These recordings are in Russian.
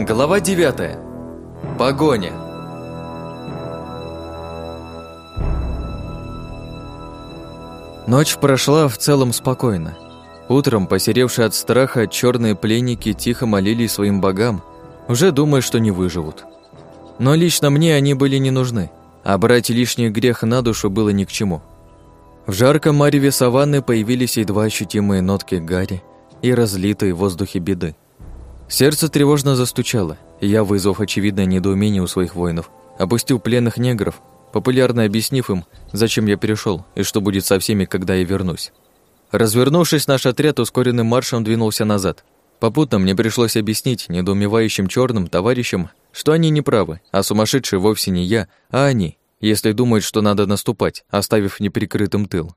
Глава 9. Погоня. Ночь прошла в целом спокойно. Утром, посеревшие от страха, черные пленники тихо молились своим богам, уже думая, что не выживут. Но лично мне они были не нужны, а брать лишний грех на душу было ни к чему. В жарком мареве саванны появились едва ощутимые нотки гари и разлитые в воздухе беды. Сердце тревожно застучало, и я, вызвав очевидное недоумение у своих воинов, опустил пленных негров, популярно объяснив им, зачем я перешел и что будет со всеми, когда я вернусь. Развернувшись, наш отряд ускоренным маршем двинулся назад. Попутно мне пришлось объяснить недоумевающим черным товарищам, что они не правы, а сумасшедшие вовсе не я, а они, если думают, что надо наступать, оставив неприкрытым тыл.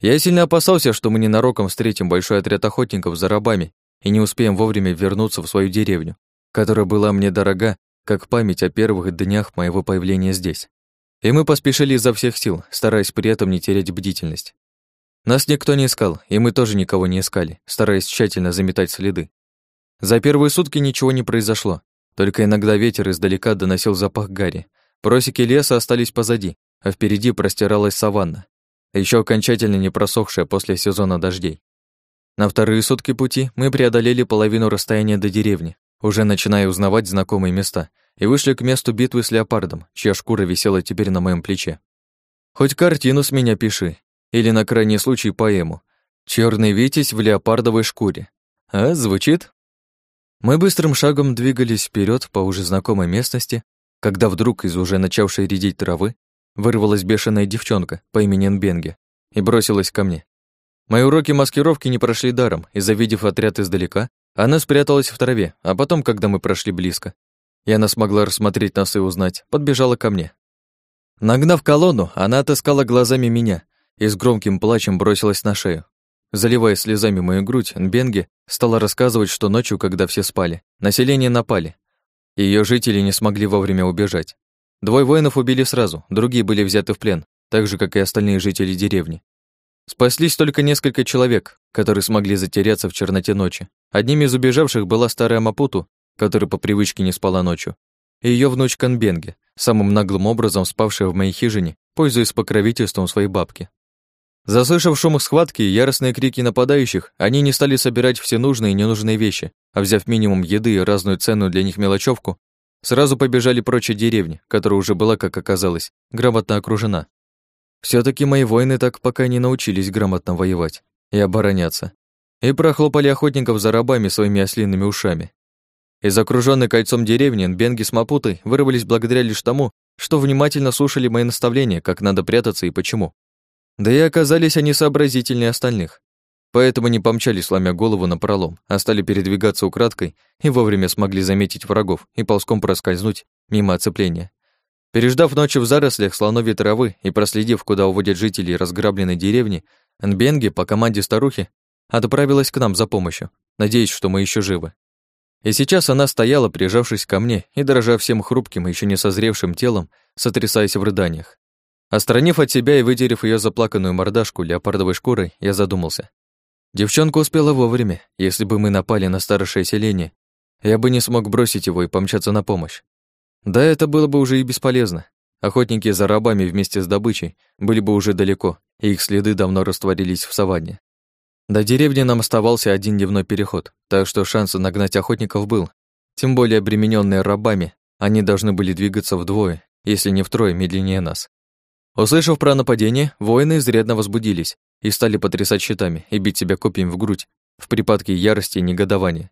Я сильно опасался, что мы ненароком встретим большой отряд охотников за рабами и не успеем вовремя вернуться в свою деревню, которая была мне дорога, как память о первых днях моего появления здесь. И мы поспешили изо всех сил, стараясь при этом не терять бдительность. Нас никто не искал, и мы тоже никого не искали, стараясь тщательно заметать следы. За первые сутки ничего не произошло, только иногда ветер издалека доносил запах гари. Просеки леса остались позади, а впереди простиралась саванна, еще окончательно не просохшая после сезона дождей. На вторые сутки пути мы преодолели половину расстояния до деревни, уже начиная узнавать знакомые места, и вышли к месту битвы с леопардом, чья шкура висела теперь на моем плече. Хоть картину с меня пиши, или на крайний случай поэму. Черный витязь в леопардовой шкуре. А, звучит? Мы быстрым шагом двигались вперед по уже знакомой местности, когда вдруг из уже начавшей редеть травы вырвалась бешеная девчонка по имени Нбенге и бросилась ко мне. Мои уроки маскировки не прошли даром, и, завидев отряд издалека, она спряталась в траве, а потом, когда мы прошли близко, и она смогла рассмотреть нас и узнать, подбежала ко мне. Нагнав колонну, она отыскала глазами меня и с громким плачем бросилась на шею. Заливая слезами мою грудь, Нбенге стала рассказывать, что ночью, когда все спали, население напали. Ее жители не смогли вовремя убежать. Двое воинов убили сразу, другие были взяты в плен, так же, как и остальные жители деревни. Спаслись только несколько человек, которые смогли затеряться в черноте ночи. Одним из убежавших была старая Мапуту, которая по привычке не спала ночью, и ее внучка Нбенге, самым наглым образом спавшая в моей хижине, пользуясь покровительством своей бабки. Заслышав шум схватки и яростные крики нападающих, они не стали собирать все нужные и ненужные вещи, а взяв минимум еды и разную ценную для них мелочевку, сразу побежали прочь от деревни, которая уже была, как оказалось, грамотно окружена все таки мои воины так пока не научились грамотно воевать и обороняться, и прохлопали охотников за рабами своими ослиными ушами. Из окруженной кольцом деревни Бенги с Мапутой вырвались благодаря лишь тому, что внимательно слушали мои наставления, как надо прятаться и почему. Да и оказались они сообразительнее остальных. Поэтому не помчали, сломя голову на пролом, а стали передвигаться украдкой и вовремя смогли заметить врагов и ползком проскользнуть мимо оцепления. Переждав ночь в зарослях слоновьей травы и проследив, куда уводят жителей разграбленной деревни, Нбенги по команде старухи отправилась к нам за помощью, надеясь, что мы еще живы. И сейчас она стояла, прижавшись ко мне и дрожа всем хрупким еще не созревшим телом, сотрясаясь в рыданиях. Остранив от себя и вытерев ее заплаканную мордашку леопардовой шкурой, я задумался. Девчонка успела вовремя. Если бы мы напали на старшее селение, я бы не смог бросить его и помчаться на помощь. Да, это было бы уже и бесполезно. Охотники за рабами вместе с добычей были бы уже далеко, и их следы давно растворились в саванне. До деревни нам оставался один дневной переход, так что шанс нагнать охотников был. Тем более обремененные рабами, они должны были двигаться вдвое, если не втрое медленнее нас. Услышав про нападение, воины изрядно возбудились и стали потрясать щитами и бить себя копьями в грудь в припадке ярости и негодования.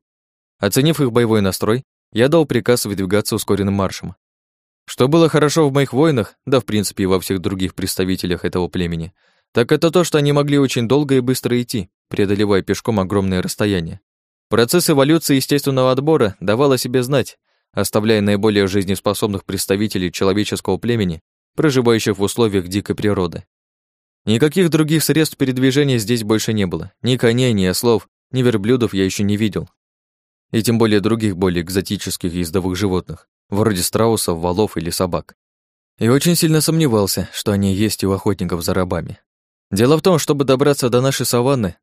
Оценив их боевой настрой, я дал приказ выдвигаться ускоренным маршем. Что было хорошо в моих воинах, да в принципе и во всех других представителях этого племени, так это то, что они могли очень долго и быстро идти, преодолевая пешком огромные расстояния. Процесс эволюции естественного отбора давал о себе знать, оставляя наиболее жизнеспособных представителей человеческого племени, проживающих в условиях дикой природы. Никаких других средств передвижения здесь больше не было. Ни коней, ни ослов, ни верблюдов я еще не видел и тем более других более экзотических ездовых животных, вроде страусов, валов или собак. И очень сильно сомневался, что они есть у охотников за рабами. Дело в том, чтобы добраться до нашей саванны,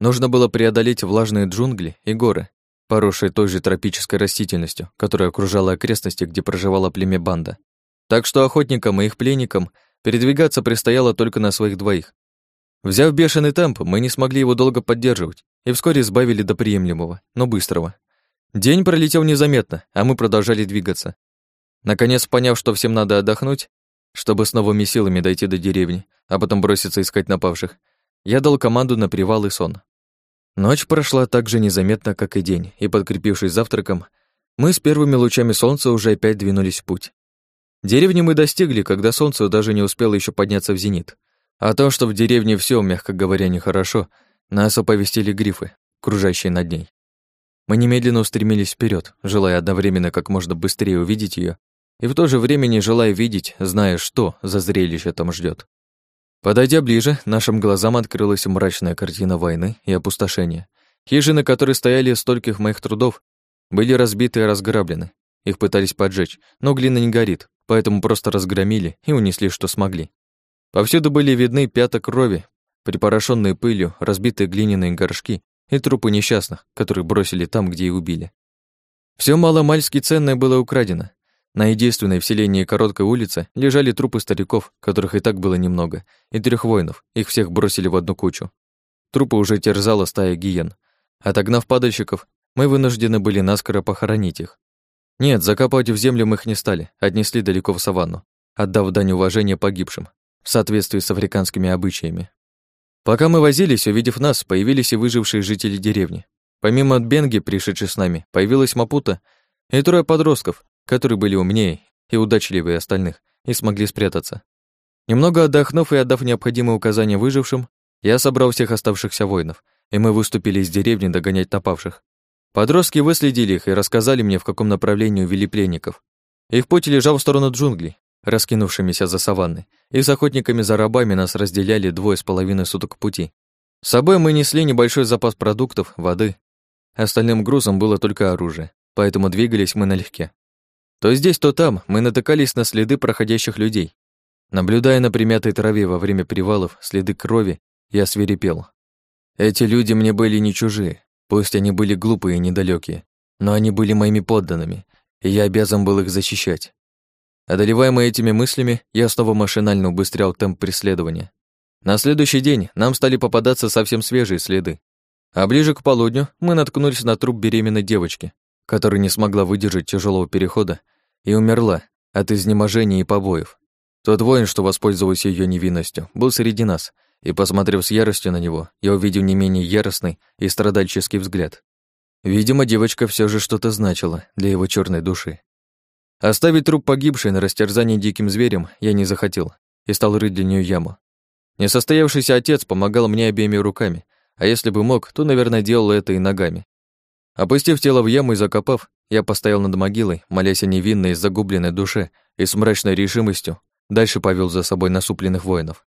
нужно было преодолеть влажные джунгли и горы, поросшей той же тропической растительностью, которая окружала окрестности, где проживала племя банда. Так что охотникам и их пленникам передвигаться предстояло только на своих двоих. Взяв бешеный темп, мы не смогли его долго поддерживать и вскоре избавили до приемлемого, но быстрого. День пролетел незаметно, а мы продолжали двигаться. Наконец, поняв, что всем надо отдохнуть, чтобы с новыми силами дойти до деревни, а потом броситься искать напавших, я дал команду на привал и сон. Ночь прошла так же незаметно, как и день, и, подкрепившись завтраком, мы с первыми лучами солнца уже опять двинулись в путь. Деревни мы достигли, когда солнце даже не успело еще подняться в зенит. А то, что в деревне все, мягко говоря, нехорошо, нас оповестили грифы, кружащие над ней. Мы немедленно устремились вперед, желая одновременно как можно быстрее увидеть ее, и в то же время не желая видеть, зная, что за зрелище там ждет. Подойдя ближе, нашим глазам открылась мрачная картина войны и опустошения. Хижины, которые стояли стольких моих трудов, были разбиты и разграблены. Их пытались поджечь, но глина не горит, поэтому просто разгромили и унесли, что смогли. Повсюду были видны пяток крови, припорошенные пылью, разбитые глиняные горшки и трупы несчастных, которые бросили там, где и убили. Все маломальски ценное было украдено, на единственной в селении короткой улице лежали трупы стариков, которых и так было немного, и трех воинов, их всех бросили в одну кучу. Трупы уже терзала стая гиен. Отогнав падальщиков, мы вынуждены были наскоро похоронить их. Нет, закопать в землю мы их не стали, отнесли далеко в саванну, отдав дань уважения погибшим, в соответствии с африканскими обычаями. Пока мы возились, увидев нас, появились и выжившие жители деревни. Помимо Бенги, пришедшей с нами, появилась Мапута и трое подростков, которые были умнее и удачливее остальных и смогли спрятаться. Немного отдохнув и отдав необходимые указания выжившим, я собрал всех оставшихся воинов, и мы выступили из деревни догонять напавших. Подростки выследили их и рассказали мне, в каком направлении увели пленников. Их путь лежал в сторону джунглей, раскинувшимися за саванной, и с охотниками за рабами нас разделяли двое с половиной суток пути. С собой мы несли небольшой запас продуктов, воды. Остальным грузом было только оружие, поэтому двигались мы налегке. То здесь, то там мы натыкались на следы проходящих людей. Наблюдая на примятой траве во время привалов следы крови, я свирепел. Эти люди мне были не чужие, пусть они были глупые и недалекие, но они были моими подданными, и я обязан был их защищать. Одолеваемый этими мыслями, я снова машинально убыстрял темп преследования. На следующий день нам стали попадаться совсем свежие следы. А ближе к полудню мы наткнулись на труп беременной девочки, которая не смогла выдержать тяжелого перехода и умерла от изнеможения и побоев. Тот воин, что воспользовался ее невинностью, был среди нас, и, посмотрев с яростью на него, я увидел не менее яростный и страдальческий взгляд. Видимо, девочка все же что-то значила для его черной души. Оставить труп погибшей на растерзание диким зверем я не захотел и стал рыть для нее яму. Несостоявшийся отец помогал мне обеими руками, а если бы мог, то, наверное, делал это и ногами. Опустив тело в яму и закопав, я постоял над могилой, молясь о невинной загубленной душе и с мрачной решимостью дальше повел за собой насупленных воинов.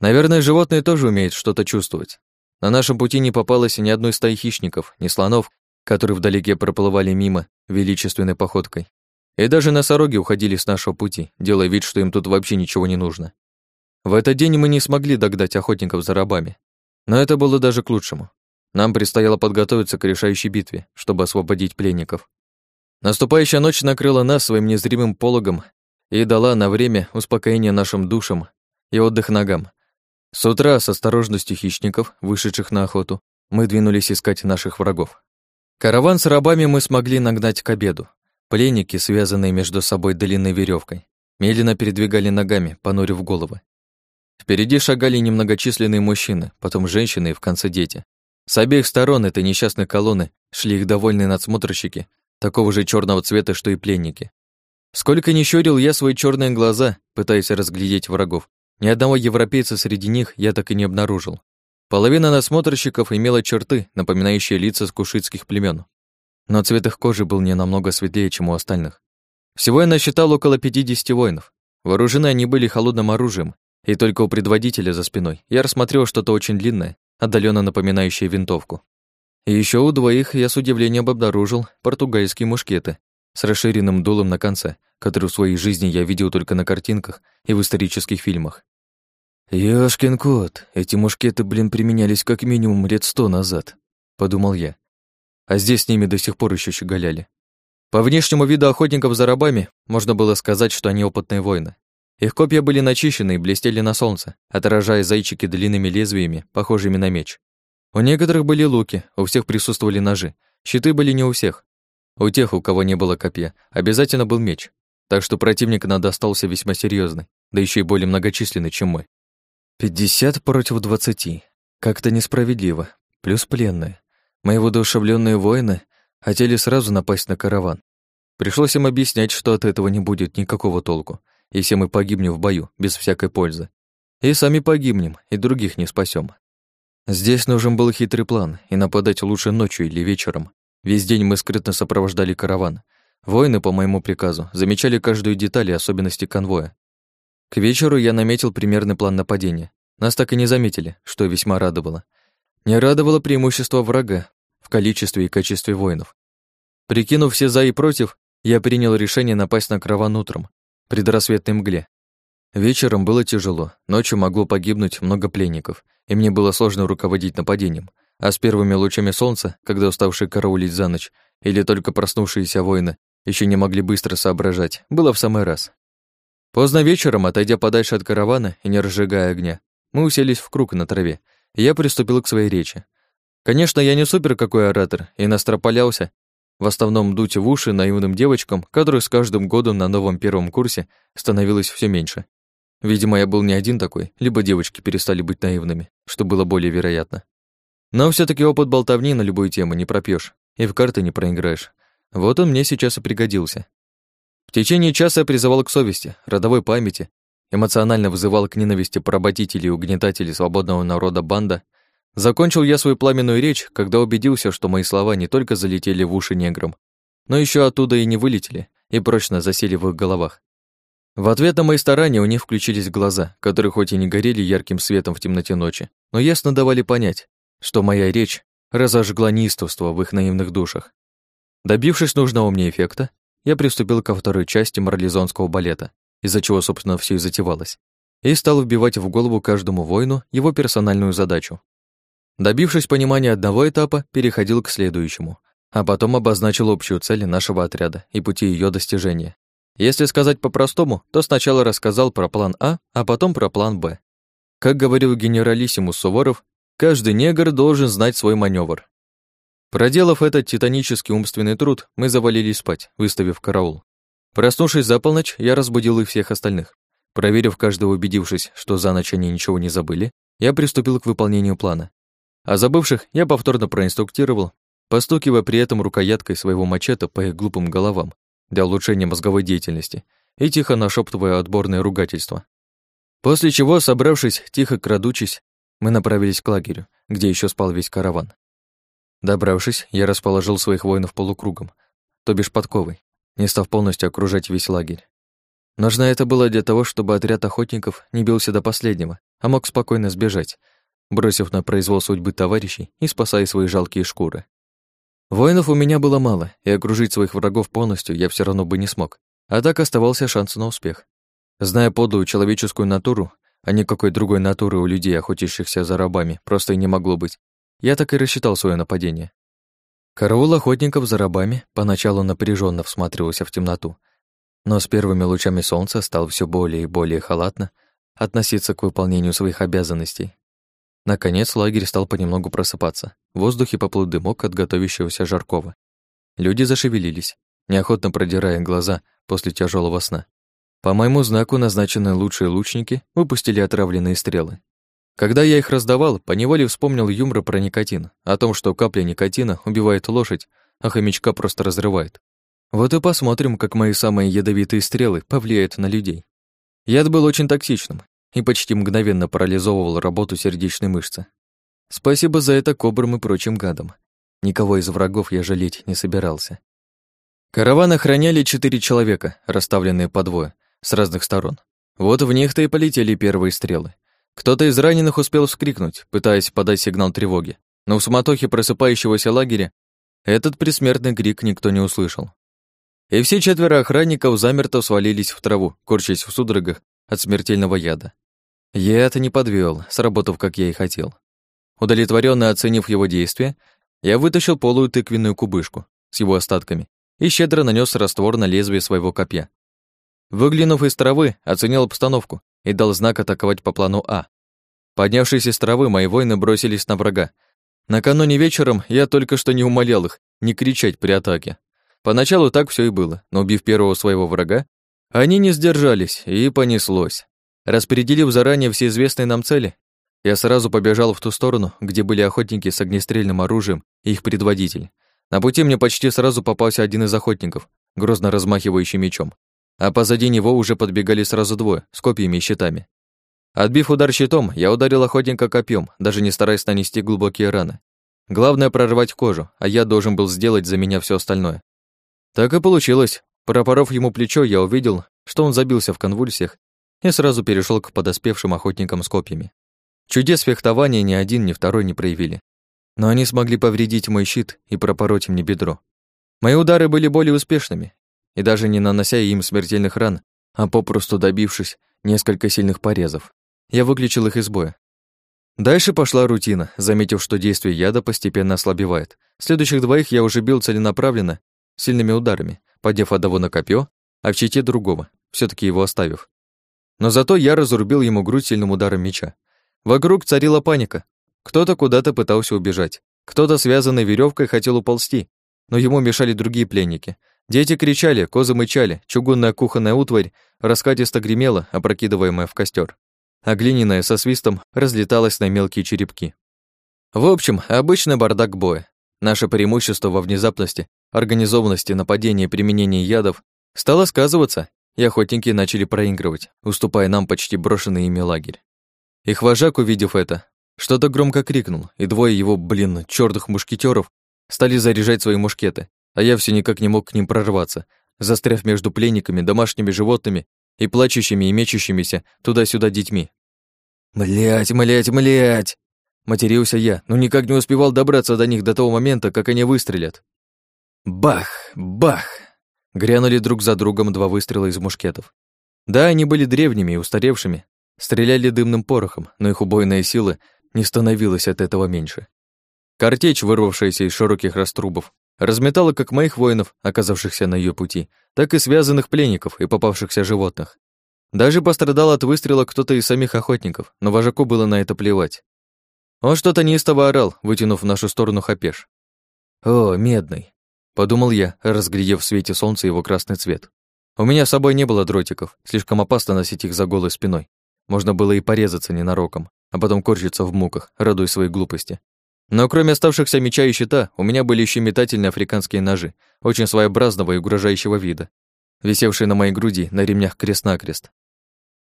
Наверное, животные тоже умеют что-то чувствовать. На нашем пути не попалось ни одной стаи хищников, ни слонов, которые вдалеке проплывали мимо величественной походкой. И даже носороги уходили с нашего пути, делая вид, что им тут вообще ничего не нужно. В этот день мы не смогли догнать охотников за рабами. Но это было даже к лучшему. Нам предстояло подготовиться к решающей битве, чтобы освободить пленников. Наступающая ночь накрыла нас своим незримым пологом и дала на время успокоение нашим душам и отдых ногам. С утра с осторожностью хищников, вышедших на охоту, мы двинулись искать наших врагов. Караван с рабами мы смогли нагнать к обеду. Пленники, связанные между собой длинной веревкой, медленно передвигали ногами, понурив головы. Впереди шагали немногочисленные мужчины, потом женщины и в конце дети. С обеих сторон этой несчастной колонны шли их довольные надсмотрщики, такого же черного цвета, что и пленники. Сколько ни щурил я свои черные глаза, пытаясь разглядеть врагов, ни одного европейца среди них я так и не обнаружил. Половина насмотрщиков имела черты, напоминающие лица скушитских племен. Но цвет их кожи был не намного светлее, чем у остальных. Всего я насчитал около 50 воинов. Вооружены они были холодным оружием, и только у предводителя за спиной я рассмотрел что-то очень длинное, отдаленно напоминающие винтовку. И еще у двоих я с удивлением обнаружил португальские мушкеты с расширенным дулом на конце, которые в своей жизни я видел только на картинках и в исторических фильмах. «Ёшкин кот, эти мушкеты, блин, применялись как минимум лет сто назад», — подумал я. А здесь с ними до сих пор еще щеголяли. По внешнему виду охотников за рабами можно было сказать, что они опытные воины. Их копья были начищены и блестели на солнце, отражая зайчики длинными лезвиями, похожими на меч. У некоторых были луки, у всех присутствовали ножи. Щиты были не у всех. У тех, у кого не было копья, обязательно был меч. Так что противник надо остался весьма серьезный, да еще и более многочисленный, чем мы. Пятьдесят против двадцати. Как-то несправедливо. Плюс пленные. Мои воодушевленные воины хотели сразу напасть на караван. Пришлось им объяснять, что от этого не будет никакого толку, и все мы погибнем в бою, без всякой пользы. И сами погибнем, и других не спасем. Здесь нужен был хитрый план, и нападать лучше ночью или вечером. Весь день мы скрытно сопровождали караван. Воины, по моему приказу, замечали каждую деталь и особенности конвоя. К вечеру я наметил примерный план нападения. Нас так и не заметили, что весьма радовало. Не радовало преимущество врага в количестве и качестве воинов. Прикинув все за и против, я принял решение напасть на караван утром, предрассветной мгле. Вечером было тяжело, ночью могло погибнуть много пленников, и мне было сложно руководить нападением. А с первыми лучами солнца, когда уставшие караулить за ночь, или только проснувшиеся воины еще не могли быстро соображать, было в самый раз. Поздно вечером, отойдя подальше от каравана и не разжигая огня, мы уселись в круг на траве, я приступил к своей речи. Конечно, я не супер какой оратор и настропалялся, в основном дуть в уши наивным девочкам, которых с каждым годом на новом первом курсе становилось все меньше. Видимо, я был не один такой, либо девочки перестали быть наивными, что было более вероятно. Но все таки опыт болтовни на любую тему не пропьешь и в карты не проиграешь. Вот он мне сейчас и пригодился. В течение часа я призывал к совести, родовой памяти, эмоционально вызывал к ненависти поработителей и угнетателей свободного народа банда. Закончил я свою пламенную речь, когда убедился, что мои слова не только залетели в уши неграм, но еще оттуда и не вылетели, и прочно засели в их головах. В ответ на мои старания у них включились глаза, которые хоть и не горели ярким светом в темноте ночи, но ясно давали понять, что моя речь разожгла неистовство в их наивных душах. Добившись нужного мне эффекта, я приступил ко второй части марлезонского балета, из-за чего, собственно, все и затевалось, и стал вбивать в голову каждому воину его персональную задачу. Добившись понимания одного этапа, переходил к следующему, а потом обозначил общую цель нашего отряда и пути ее достижения. Если сказать по-простому, то сначала рассказал про план А, а потом про план Б. Как говорил генералиссимус Суворов, каждый негр должен знать свой маневр. Проделав этот титанический умственный труд, мы завалились спать, выставив караул. Проснувшись за полночь, я разбудил их всех остальных. Проверив каждого, убедившись, что за ночь они ничего не забыли, я приступил к выполнению плана. А забывших я повторно проинструктировал, постукивая при этом рукояткой своего мачете по их глупым головам, для улучшения мозговой деятельности и тихо нашептывая отборные ругательства. После чего, собравшись, тихо крадучись, мы направились к лагерю, где еще спал весь караван. Добравшись, я расположил своих воинов полукругом, то бишь подковой, не став полностью окружать весь лагерь. Нужно это было для того, чтобы отряд охотников не бился до последнего, а мог спокойно сбежать, бросив на произвол судьбы товарищей и спасая свои жалкие шкуры. Воинов у меня было мало, и окружить своих врагов полностью я все равно бы не смог. А так оставался шанс на успех. Зная подлую человеческую натуру, а никакой другой натуры у людей, охотящихся за рабами, просто и не могло быть, я так и рассчитал свое нападение. Караул охотников за рабами поначалу напряженно всматривался в темноту, но с первыми лучами солнца стал все более и более халатно относиться к выполнению своих обязанностей. Наконец лагерь стал понемногу просыпаться. В воздухе поплыл дымок от готовящегося жаркого. Люди зашевелились, неохотно продирая глаза после тяжелого сна. По моему знаку назначенные лучшие лучники выпустили отравленные стрелы. Когда я их раздавал, поневоле вспомнил юмор про никотин, о том, что капля никотина убивает лошадь, а хомячка просто разрывает. Вот и посмотрим, как мои самые ядовитые стрелы повлияют на людей. Яд был очень токсичным, и почти мгновенно парализовывал работу сердечной мышцы. Спасибо за это кобрам и прочим гадам. Никого из врагов я жалеть не собирался. Караван охраняли четыре человека, расставленные по двое, с разных сторон. Вот в них-то и полетели первые стрелы. Кто-то из раненых успел вскрикнуть, пытаясь подать сигнал тревоги, но в суматохе просыпающегося лагеря этот предсмертный крик никто не услышал. И все четверо охранников замерто свалились в траву, корчась в судорогах от смертельного яда. Я это не подвел, сработав, как я и хотел. Удовлетворенно оценив его действия, Я вытащил полую тыквенную кубышку с его остатками и щедро нанес раствор на лезвие своего копья. Выглянув из травы, оценил обстановку и дал знак атаковать по плану А. Поднявшись из травы, мои воины бросились на врага. Накануне вечером я только что не умолял их не кричать при атаке. Поначалу так все и было, но убив первого своего врага, они не сдержались, и понеслось. Распределив заранее все известные нам цели, я сразу побежал в ту сторону, где были охотники с огнестрельным оружием и их предводитель. На пути мне почти сразу попался один из охотников, грозно размахивающий мечом. А позади него уже подбегали сразу двое, с копьями и щитами. Отбив удар щитом, я ударил охотника копьем, даже не стараясь нанести глубокие раны. Главное прорвать кожу, а я должен был сделать за меня все остальное. Так и получилось. Пропоров ему плечо, я увидел, что он забился в конвульсиях и сразу перешел к подоспевшим охотникам с копьями. Чудес фехтования ни один, ни второй не проявили. Но они смогли повредить мой щит и пропороть мне бедро. Мои удары были более успешными, и даже не нанося им смертельных ран, а попросту добившись несколько сильных порезов, я выключил их из боя. Дальше пошла рутина, заметив, что действие яда постепенно ослабевает. Следующих двоих я уже бил целенаправленно, сильными ударами, подняв одного на копье, а в щите другого, все таки его оставив. Но зато я разрубил ему грудь сильным ударом меча. Вокруг царила паника. Кто-то куда-то пытался убежать, кто-то связанной веревкой хотел уползти, но ему мешали другие пленники. Дети кричали, козы мычали, чугунная кухонная утварь раскатисто гремела, опрокидываемая в костер а глиняная со свистом разлеталась на мелкие черепки. В общем, обычный бардак боя. Наше преимущество во внезапности, организованности нападения и применении ядов стало сказываться, и охотники начали проигрывать, уступая нам почти брошенный ими лагерь. Их вожак, увидев это, что-то громко крикнул, и двое его, блин, чёртых мушкетеров стали заряжать свои мушкеты, а я все никак не мог к ним прорваться, застряв между пленниками, домашними животными и плачущими и мечущимися туда-сюда детьми. «Млять, млять, млять!» Матерился я, но никак не успевал добраться до них до того момента, как они выстрелят. Бах! Бах! Грянули друг за другом два выстрела из мушкетов. Да, они были древними и устаревшими, стреляли дымным порохом, но их убойная сила не становилась от этого меньше. Картечь, вырвавшаяся из широких раструбов, разметала как моих воинов, оказавшихся на ее пути, так и связанных пленников и попавшихся животных. Даже пострадал от выстрела кто-то из самих охотников, но вожаку было на это плевать. Он что-то неистово орал, вытянув в нашу сторону хапеш. «О, медный», — подумал я, разглядев в свете солнца его красный цвет. У меня с собой не было дротиков, слишком опасно носить их за голой спиной. Можно было и порезаться ненароком, а потом корчиться в муках, радуясь своей глупости. Но кроме оставшихся меча и щита, у меня были еще метательные африканские ножи, очень своеобразного и угрожающего вида, висевшие на моей груди на ремнях крест-накрест.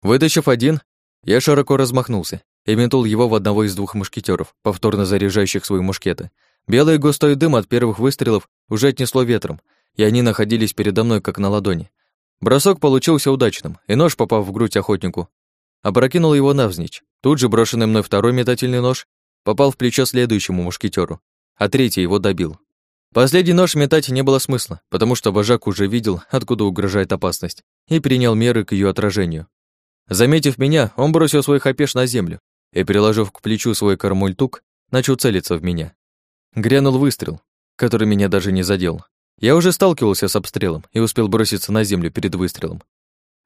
Вытащив один, я широко размахнулся и метнул его в одного из двух мушкетеров, повторно заряжающих свои мушкеты. Белый густой дым от первых выстрелов уже отнесло ветром, и они находились передо мной как на ладони. Бросок получился удачным, и нож, попав в грудь охотнику, опрокинул его навзничь. Тут же брошенный мной второй метательный нож попал в плечо следующему мушкетеру, а третий его добил. Последний нож метать не было смысла, потому что вожак уже видел, откуда угрожает опасность, и принял меры к ее отражению. Заметив меня, он бросил свой хапеш на землю и, приложив к плечу свой кармультук, начал целиться в меня. Грянул выстрел, который меня даже не задел. Я уже сталкивался с обстрелом и успел броситься на землю перед выстрелом.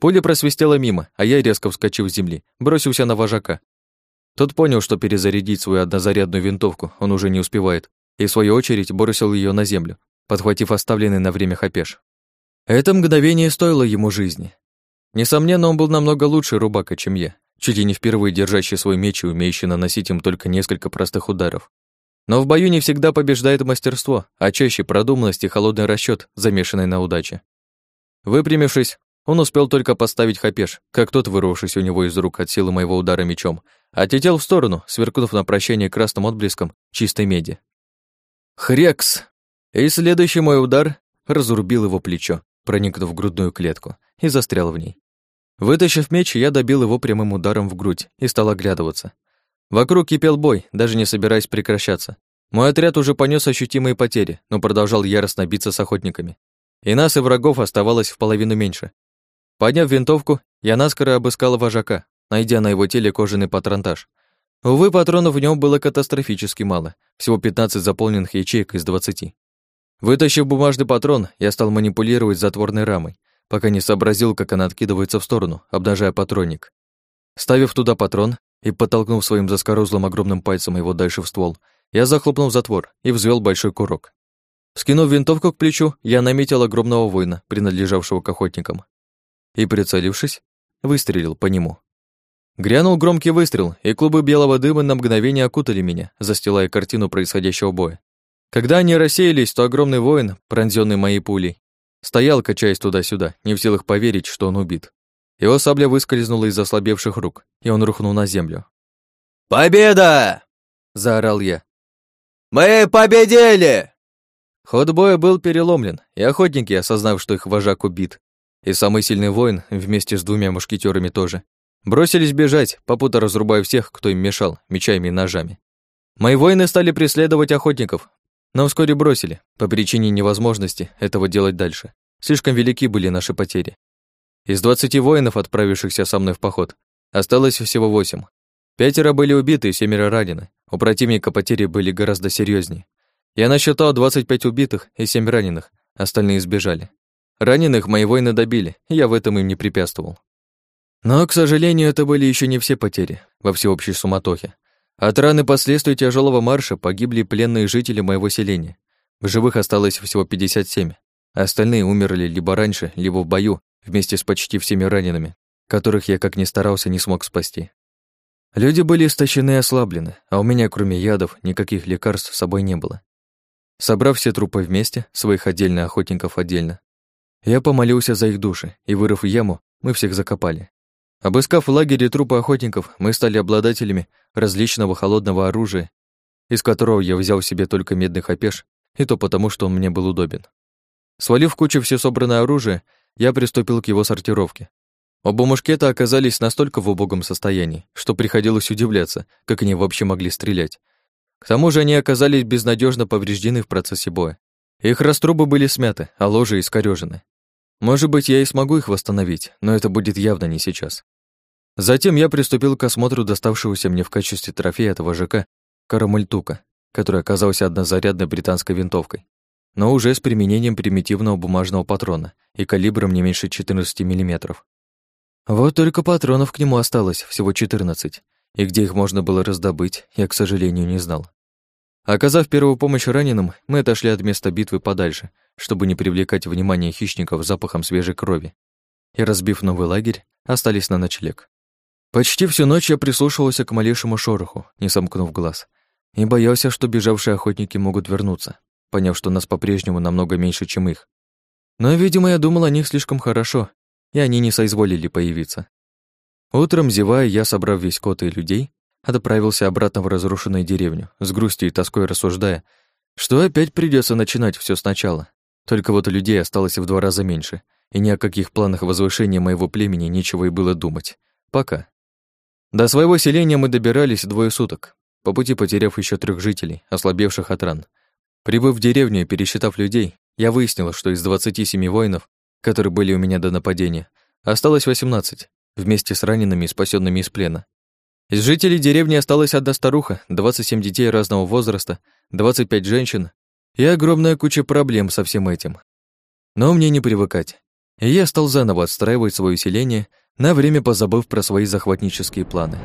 Пуля просвистела мимо, а я, резко вскочив с земли, бросился на вожака, тот понял, что перезарядить свою однозарядную винтовку он уже не успевает, и в свою очередь бросил ее на землю, подхватив оставленный на время хапеш. Это мгновение стоило ему жизни. Несомненно, он был намного лучше рубака, чем я, чуть ли не впервые держащий свой меч и умеющий наносить им только несколько простых ударов. Но в бою не всегда побеждает мастерство, а чаще продуманность и холодный расчет, замешанный на удаче. Выпрямившись, он успел только поставить хапеш, как тот, вырвавшись у него из рук от силы моего удара мечом, отлетел в сторону, сверкнув на прощание красным отблеском чистой меди. Хрекс! И следующий мой удар разрубил его плечо, проникнув в грудную клетку, и застрял в ней. Вытащив меч, я добил его прямым ударом в грудь и стал оглядываться. Вокруг кипел бой, даже не собираясь прекращаться. Мой отряд уже понес ощутимые потери, но продолжал яростно биться с охотниками. И нас, и врагов оставалось в половину меньше, Подняв винтовку, я наскоро обыскал вожака, найдя на его теле кожаный патронтаж. Увы, патронов в нем было катастрофически мало, всего 15 заполненных ячеек из 20. Вытащив бумажный патрон, я стал манипулировать затворной рамой, пока не сообразил, как она откидывается в сторону, обнажая патронник. Ставив туда патрон и подтолкнув своим заскорузлым огромным пальцем его дальше в ствол, я захлопнул затвор и взвел большой курок. Скинув винтовку к плечу, я наметил огромного воина, принадлежавшего к охотникам. И, прицелившись, выстрелил по нему. Грянул громкий выстрел, и клубы белого дыма на мгновение окутали меня, застилая картину происходящего боя. Когда они рассеялись, то огромный воин, пронзённый моей пулей, стоял, качаясь туда-сюда, не в силах поверить, что он убит. Его сабля выскользнула из ослабевших рук, и он рухнул на землю. «Победа!» — заорал я. «Мы победили!» Ход боя был переломлен, и охотники, осознав, что их вожак убит, и самый сильный воин, вместе с двумя мушкетерами тоже, бросились бежать, попутно разрубая всех, кто им мешал, мечами и ножами. Мои воины стали преследовать охотников, но вскоре бросили, по причине невозможности этого делать дальше. Слишком велики были наши потери. Из двадцати воинов, отправившихся со мной в поход, осталось всего восемь. Пятеро были убиты и семеро ранены. У противника потери были гораздо серьезнее. Я насчитал 25 убитых и семь раненых, остальные сбежали. Раненых мои воины добили, я в этом им не препятствовал. Но, к сожалению, это были еще не все потери во всеобщей суматохе. От раны последствий тяжелого марша погибли пленные жители моего селения. В живых осталось всего 57. Остальные умерли либо раньше, либо в бою вместе с почти всеми ранеными, которых я как ни старался не смог спасти. Люди были истощены и ослаблены, а у меня, кроме ядов, никаких лекарств с собой не было. Собрав все трупы вместе, своих отдельно, охотников отдельно, я помолился за их души, и, вырыв яму, мы всех закопали. Обыскав в лагере трупы охотников, мы стали обладателями различного холодного оружия, из которого я взял себе только медный хапеш, и то потому, что он мне был удобен. Свалив в кучу все собранное оружие, я приступил к его сортировке. Оба мушкета оказались настолько в убогом состоянии, что приходилось удивляться, как они вообще могли стрелять. К тому же они оказались безнадежно повреждены в процессе боя. Их раструбы были смяты, а ложи искорёжены. Может быть, я и смогу их восстановить, но это будет явно не сейчас. Затем я приступил к осмотру доставшегося мне в качестве трофея от вожака Карамультука, который оказался однозарядной британской винтовкой, но уже с применением примитивного бумажного патрона и калибром не меньше 14 мм. Вот только патронов к нему осталось всего 14, и где их можно было раздобыть, я, к сожалению, не знал. Оказав первую помощь раненым, мы отошли от места битвы подальше, чтобы не привлекать внимание хищников запахом свежей крови, и, разбив новый лагерь, остались на ночлег. Почти всю ночь я прислушивался к малейшему шороху, не сомкнув глаз, и боялся, что бежавшие охотники могут вернуться, поняв, что нас по-прежнему намного меньше, чем их. Но, видимо, я думал о них слишком хорошо, и они не соизволили появиться. Утром, зевая, я, собрав весь кот и людей, отправился обратно в разрушенную деревню, с грустью и тоской рассуждая, что опять придется начинать все сначала. Только вот людей осталось в два раза меньше, и ни о каких планах возвышения моего племени нечего и было думать. Пока. До своего селения мы добирались двое суток, по пути потеряв еще трех жителей, ослабевших от ран. Прибыв в деревню и пересчитав людей, я выяснил, что из 27 воинов, которые были у меня до нападения, осталось 18, вместе с ранеными и спасенными из плена. Из жителей деревни осталась одна старуха, 27 детей разного возраста, 25 женщин и огромная куча проблем со всем этим. Но мне не привыкать. И я стал заново отстраивать свое селение, на время позабыв про свои захватнические планы.